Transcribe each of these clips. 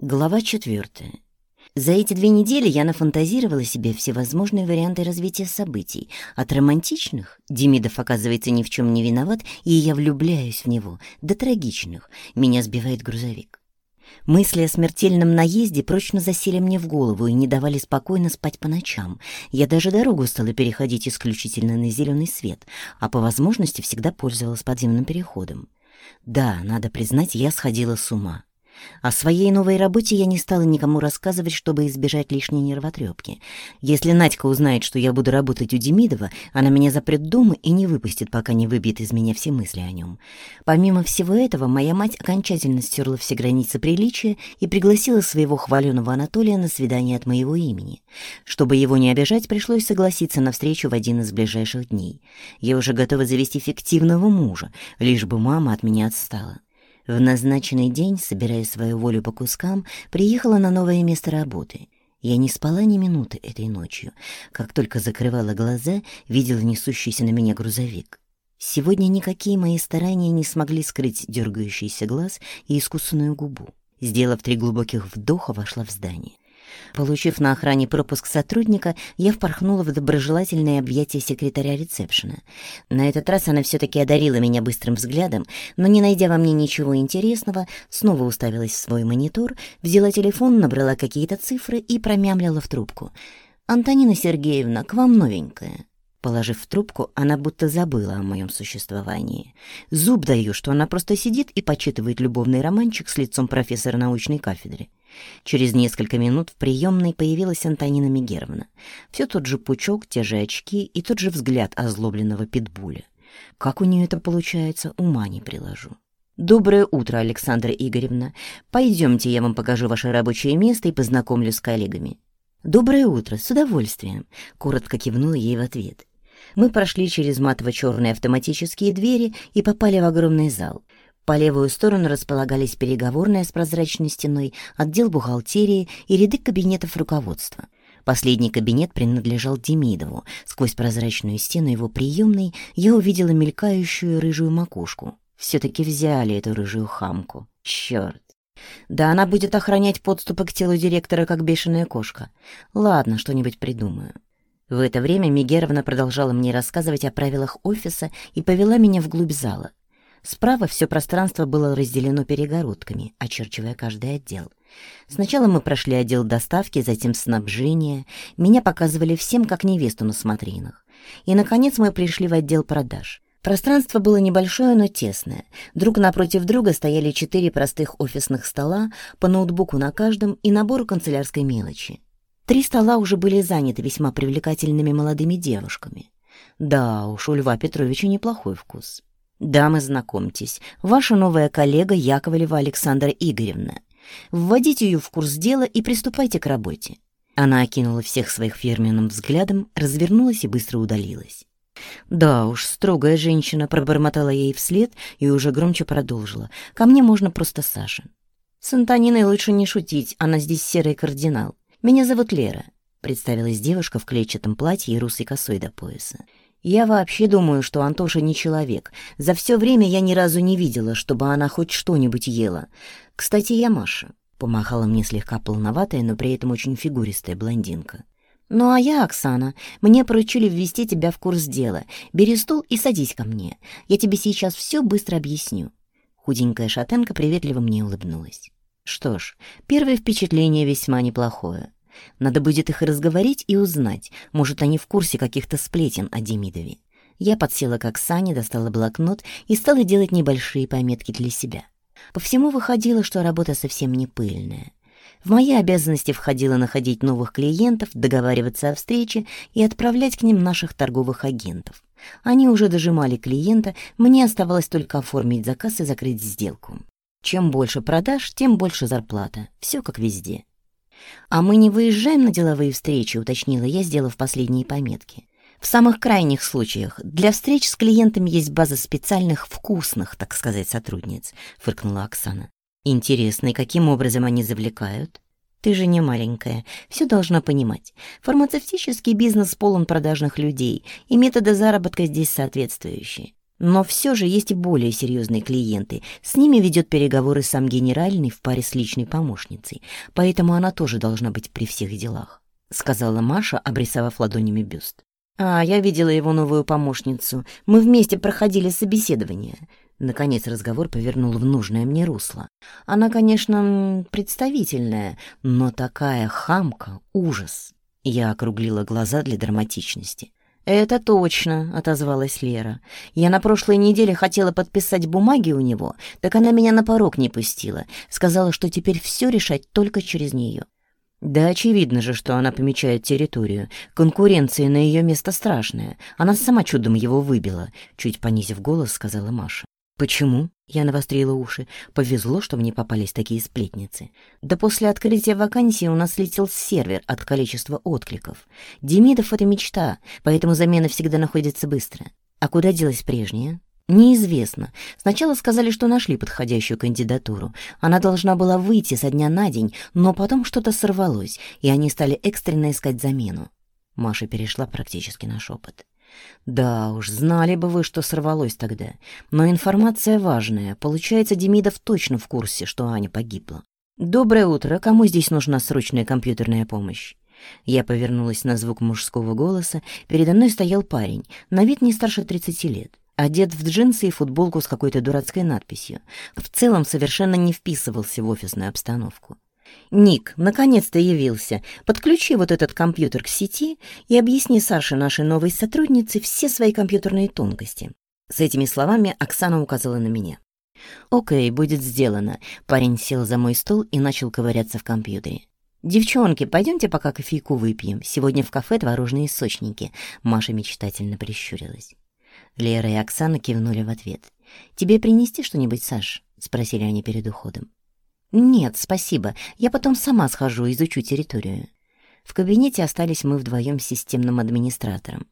Глава четвертая. За эти две недели я нафантазировала себе всевозможные варианты развития событий. От романтичных — Демидов, оказывается, ни в чем не виноват, и я влюбляюсь в него, до трагичных — меня сбивает грузовик. Мысли о смертельном наезде прочно засели мне в голову и не давали спокойно спать по ночам. Я даже дорогу стала переходить исключительно на зеленый свет, а по возможности всегда пользовалась подземным переходом. Да, надо признать, я сходила с ума. О своей новой работе я не стала никому рассказывать, чтобы избежать лишней нервотрепки. Если Надька узнает, что я буду работать у Демидова, она меня запрет дома и не выпустит, пока не выбьет из меня все мысли о нем. Помимо всего этого, моя мать окончательно стерла все границы приличия и пригласила своего хваленого Анатолия на свидание от моего имени. Чтобы его не обижать, пришлось согласиться на встречу в один из ближайших дней. Я уже готова завести фиктивного мужа, лишь бы мама от меня отстала. В назначенный день, собирая свою волю по кускам, приехала на новое место работы. Я не спала ни минуты этой ночью. Как только закрывала глаза, видела несущийся на меня грузовик. Сегодня никакие мои старания не смогли скрыть дергающийся глаз и искусанную губу. Сделав три глубоких вдоха, вошла в здание. Получив на охране пропуск сотрудника, я впорхнула в доброжелательное объятие секретаря ресепшена. На этот раз она все-таки одарила меня быстрым взглядом, но, не найдя во мне ничего интересного, снова уставилась в свой монитор, взяла телефон, набрала какие-то цифры и промямлила в трубку. «Антонина Сергеевна, к вам новенькая». Положив трубку, она будто забыла о моем существовании. Зуб даю, что она просто сидит и почитывает любовный романчик с лицом профессора научной кафедры. Через несколько минут в приемной появилась Антонина Мегеровна. Все тот же пучок, те же очки и тот же взгляд озлобленного питбуля. Как у нее это получается, ума не приложу. «Доброе утро, Александра Игоревна. Пойдемте, я вам покажу ваше рабочее место и познакомлю с коллегами». «Доброе утро, с удовольствием», — коротко кивнула ей в ответ. Мы прошли через матово-черные автоматические двери и попали в огромный зал. По левую сторону располагались переговорная с прозрачной стеной, отдел бухгалтерии и ряды кабинетов руководства. Последний кабинет принадлежал Демидову. Сквозь прозрачную стену его приемной я увидела мелькающую рыжую макушку. Все-таки взяли эту рыжую хамку. Черт! Да она будет охранять подступы к телу директора, как бешеная кошка. Ладно, что-нибудь придумаю. В это время Мегеровна продолжала мне рассказывать о правилах офиса и повела меня вглубь зала. Справа все пространство было разделено перегородками, очерчивая каждый отдел. Сначала мы прошли отдел доставки, затем снабжения. Меня показывали всем, как невесту на смотринах. И, наконец, мы пришли в отдел продаж. Пространство было небольшое, но тесное. Друг напротив друга стояли четыре простых офисных стола, по ноутбуку на каждом и набору канцелярской мелочи. Три стола уже были заняты весьма привлекательными молодыми девушками. Да уж, у Льва Петровича неплохой вкус. «Дамы, знакомьтесь, ваша новая коллега Яковлева Александра Игоревна. Вводите ее в курс дела и приступайте к работе». Она окинула всех своих фирменным взглядом, развернулась и быстро удалилась. «Да уж, строгая женщина», — пробормотала ей вслед и уже громче продолжила. «Ко мне можно просто Саша». «С Антониной лучше не шутить, она здесь серый кардинал. Меня зовут Лера», — представилась девушка в клетчатом платье и русой косой до пояса. Я вообще думаю, что Антоша не человек. За все время я ни разу не видела, чтобы она хоть что-нибудь ела. Кстати, я Маша. Помахала мне слегка полноватая, но при этом очень фигуристая блондинка. «Ну а я, Оксана, мне поручили ввести тебя в курс дела. Бери стул и садись ко мне. Я тебе сейчас все быстро объясню». Худенькая шатенка приветливо мне улыбнулась. Что ж, первое впечатление весьма неплохое. Надо будет их разговорить и узнать. Может, они в курсе каких-то сплетен о Демидове. Я подсела к Оксане, достала блокнот и стала делать небольшие пометки для себя. По всему выходило, что работа совсем не пыльная. В мои обязанности входило находить новых клиентов, договариваться о встрече и отправлять к ним наших торговых агентов. Они уже дожимали клиента, мне оставалось только оформить заказ и закрыть сделку. Чем больше продаж, тем больше зарплата. Все как везде. «А мы не выезжаем на деловые встречи», — уточнила я, сделав последние пометки. «В самых крайних случаях. Для встреч с клиентами есть база специальных вкусных, так сказать, сотрудниц», — фыркнула Оксана. «Интересно, и каким образом они завлекают?» «Ты же не маленькая, все должна понимать. Фармацевтический бизнес полон продажных людей, и методы заработка здесь соответствующие. Но все же есть и более серьезные клиенты. С ними ведет переговоры сам генеральный в паре с личной помощницей, поэтому она тоже должна быть при всех делах», — сказала Маша, обрисовав ладонями бюст. «А, я видела его новую помощницу. Мы вместе проходили собеседование». Наконец разговор повернул в нужное мне русло. Она, конечно, представительная, но такая хамка — ужас. Я округлила глаза для драматичности. «Это точно», — отозвалась Лера. «Я на прошлой неделе хотела подписать бумаги у него, так она меня на порог не пустила. Сказала, что теперь все решать только через нее». «Да очевидно же, что она помечает территорию. Конкуренция на ее место страшная. Она сама чудом его выбила», — чуть понизив голос, сказала Маша. «Почему?» — я навострила уши. «Повезло, что мне попались такие сплетницы. Да после открытия вакансии у нас летел сервер от количества откликов. Демидов — это мечта, поэтому замена всегда находится быстро. А куда делась прежняя?» Неизвестно. Сначала сказали, что нашли подходящую кандидатуру. Она должна была выйти со дня на день, но потом что-то сорвалось, и они стали экстренно искать замену. Маша перешла практически на шепот. Да уж, знали бы вы, что сорвалось тогда. Но информация важная. Получается, Демидов точно в курсе, что Аня погибла. «Доброе утро. Кому здесь нужна срочная компьютерная помощь?» Я повернулась на звук мужского голоса. Передо мной стоял парень, на вид не старше 30 лет. Одет в джинсы и футболку с какой-то дурацкой надписью. В целом совершенно не вписывался в офисную обстановку. «Ник, наконец-то явился. Подключи вот этот компьютер к сети и объясни Саше, нашей новой сотруднице, все свои компьютерные тонкости». С этими словами Оксана указала на меня. «Окей, будет сделано». Парень сел за мой стол и начал ковыряться в компьютере. «Девчонки, пойдемте пока кофейку выпьем. Сегодня в кафе творожные источники». Маша мечтательно прищурилась. Лера и Оксана кивнули в ответ. «Тебе принести что-нибудь, Саш?» — спросили они перед уходом. «Нет, спасибо. Я потом сама схожу, изучу территорию». В кабинете остались мы вдвоем с системным администратором.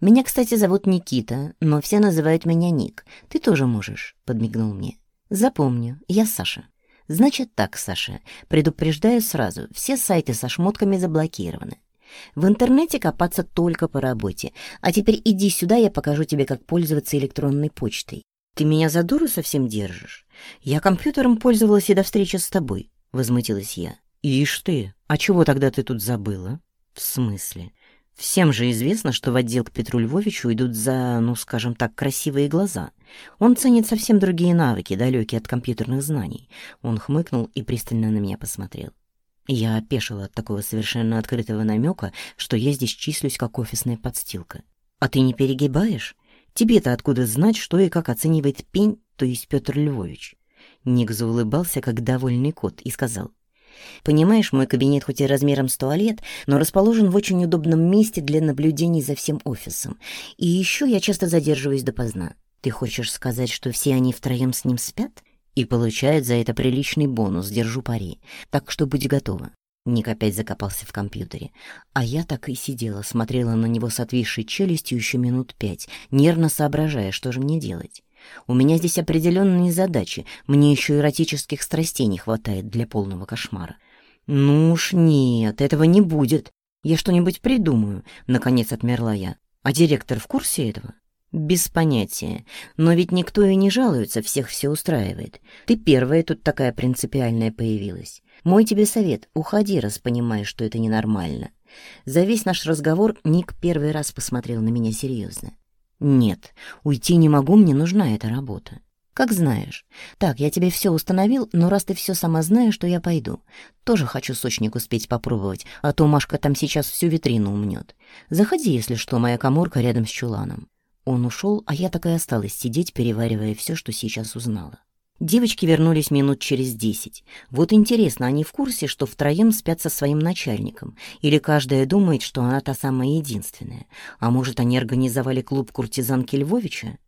«Меня, кстати, зовут Никита, но все называют меня Ник. Ты тоже можешь», — подмигнул мне. «Запомню, я Саша». «Значит так, Саша, предупреждаю сразу, все сайты со шмотками заблокированы. В интернете копаться только по работе. А теперь иди сюда, я покажу тебе, как пользоваться электронной почтой. Ты меня за дуру совсем держишь? Я компьютером пользовалась и до встречи с тобой, возмутилась я. Ишь ты, а чего тогда ты тут забыла? В смысле? Всем же известно, что в отдел к Петру Львовичу идут за, ну, скажем так, красивые глаза. Он ценит совсем другие навыки, далекие от компьютерных знаний. Он хмыкнул и пристально на меня посмотрел. Я опешила от такого совершенно открытого намека, что я здесь числюсь как офисная подстилка. А ты не перегибаешь? Тебе-то откуда знать, что и как оценивает пень, то есть Петр Львович? Ник заулыбался, как довольный кот, и сказал. «Понимаешь, мой кабинет хоть и размером с туалет, но расположен в очень удобном месте для наблюдений за всем офисом. И еще я часто задерживаюсь допоздна. Ты хочешь сказать, что все они втроем с ним спят?» И получают за это приличный бонус, держу пари. Так что будь готова. Ник опять закопался в компьютере. А я так и сидела, смотрела на него с отвисшей челюстью еще минут пять, нервно соображая, что же мне делать. У меня здесь определенные задачи, мне еще эротических страстей не хватает для полного кошмара. Ну уж нет, этого не будет. Я что-нибудь придумаю, наконец отмерла я. А директор в курсе этого? Без понятия. Но ведь никто и не жалуется, всех все устраивает. Ты первая тут такая принципиальная появилась. Мой тебе совет — уходи, раз понимаешь, что это ненормально. За весь наш разговор Ник первый раз посмотрел на меня серьезно. Нет, уйти не могу, мне нужна эта работа. Как знаешь. Так, я тебе все установил, но раз ты все сама знаешь, то я пойду. Тоже хочу сочник успеть попробовать, а то Машка там сейчас всю витрину умнет. Заходи, если что, моя коморка рядом с чуланом. Он ушел, а я так и осталась сидеть, переваривая все, что сейчас узнала. Девочки вернулись минут через десять. Вот интересно, они в курсе, что втроем спят со своим начальником? Или каждая думает, что она та самая единственная? А может, они организовали клуб куртизанки Львовича?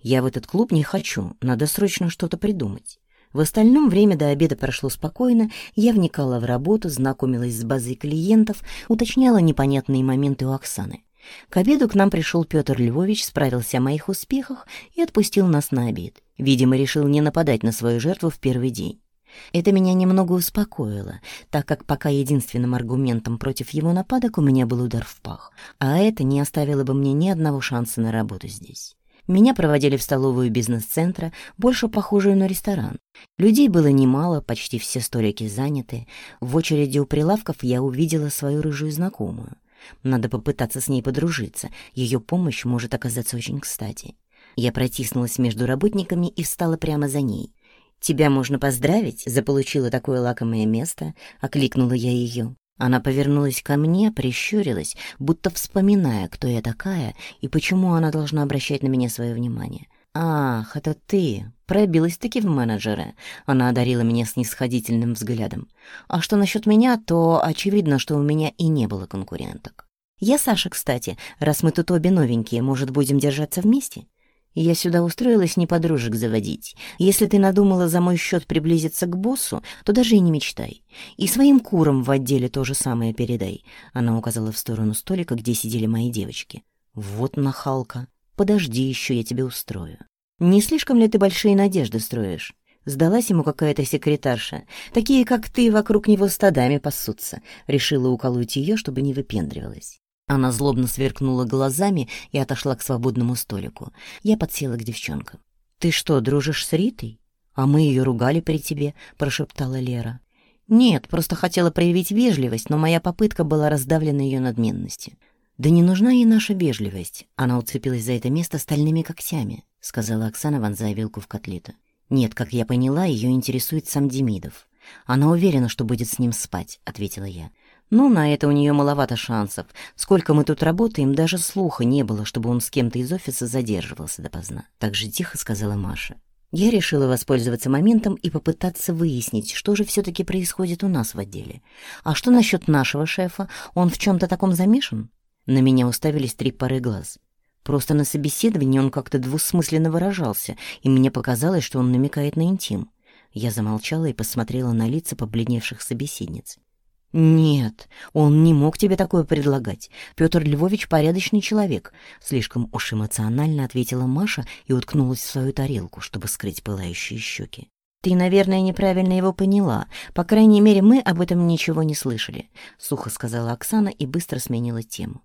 Я в этот клуб не хочу, надо срочно что-то придумать. В остальном время до обеда прошло спокойно, я вникала в работу, знакомилась с базой клиентов, уточняла непонятные моменты у Оксаны. К обеду к нам пришел Петр Львович, справился о моих успехах и отпустил нас на обед. Видимо, решил не нападать на свою жертву в первый день. Это меня немного успокоило, так как пока единственным аргументом против его нападок у меня был удар в пах, а это не оставило бы мне ни одного шанса на работу здесь. Меня проводили в столовую бизнес-центра, больше похожую на ресторан. Людей было немало, почти все столики заняты. В очереди у прилавков я увидела свою рыжую знакомую. Надо попытаться с ней подружиться, ее помощь может оказаться очень кстати. Я протиснулась между работниками и встала прямо за ней. «Тебя можно поздравить, заполучила такое лакомое место», — окликнула я ее. Она повернулась ко мне, прищурилась, будто вспоминая, кто я такая и почему она должна обращать на меня свое внимание. «Ах, это ты! Пробилась-таки в менеджера!» Она одарила меня снисходительным взглядом. «А что насчет меня, то очевидно, что у меня и не было конкуренток. Я Саша, кстати. Раз мы тут обе новенькие, может, будем держаться вместе?» Я сюда устроилась не подружек заводить. Если ты надумала за мой счет приблизиться к боссу, то даже и не мечтай. И своим курам в отделе то же самое передай. Она указала в сторону столика, где сидели мои девочки. Вот нахалка. Подожди еще, я тебе устрою. Не слишком ли ты большие надежды строишь? Сдалась ему какая-то секретарша. Такие, как ты, вокруг него стадами пасутся. Решила уколоть ее, чтобы не выпендривалась. Она злобно сверкнула глазами и отошла к свободному столику. Я подсела к девчонкам. «Ты что, дружишь с Ритой?» «А мы ее ругали при тебе», — прошептала Лера. «Нет, просто хотела проявить вежливость, но моя попытка была раздавлена ее надменностью». «Да не нужна ей наша вежливость. Она уцепилась за это место стальными когтями», — сказала Оксана, вонзая вилку в котлету. «Нет, как я поняла, ее интересует сам Демидов. Она уверена, что будет с ним спать», — ответила я. Но на это у нее маловато шансов. Сколько мы тут работаем, даже слуха не было, чтобы он с кем-то из офиса задерживался допоздна. Так же тихо сказала Маша. Я решила воспользоваться моментом и попытаться выяснить, что же все-таки происходит у нас в отделе. А что насчет нашего шефа? Он в чем-то таком замешан? На меня уставились три пары глаз. Просто на собеседовании он как-то двусмысленно выражался, и мне показалось, что он намекает на интим. Я замолчала и посмотрела на лица побледневших собеседниц. «Нет, он не мог тебе такое предлагать. Петр Львович порядочный человек», — слишком уж эмоционально ответила Маша и уткнулась в свою тарелку, чтобы скрыть пылающие щеки. «Ты, наверное, неправильно его поняла. По крайней мере, мы об этом ничего не слышали», — сухо сказала Оксана и быстро сменила тему.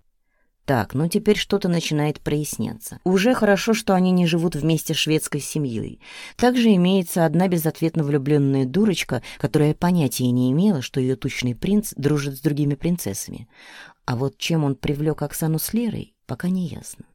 Так, ну теперь что-то начинает проясняться. Уже хорошо, что они не живут вместе с шведской семьей. Также имеется одна безответно влюбленная дурочка, которая понятия не имела, что ее тучный принц дружит с другими принцессами. А вот чем он привлек Оксану с Лерой, пока не ясно.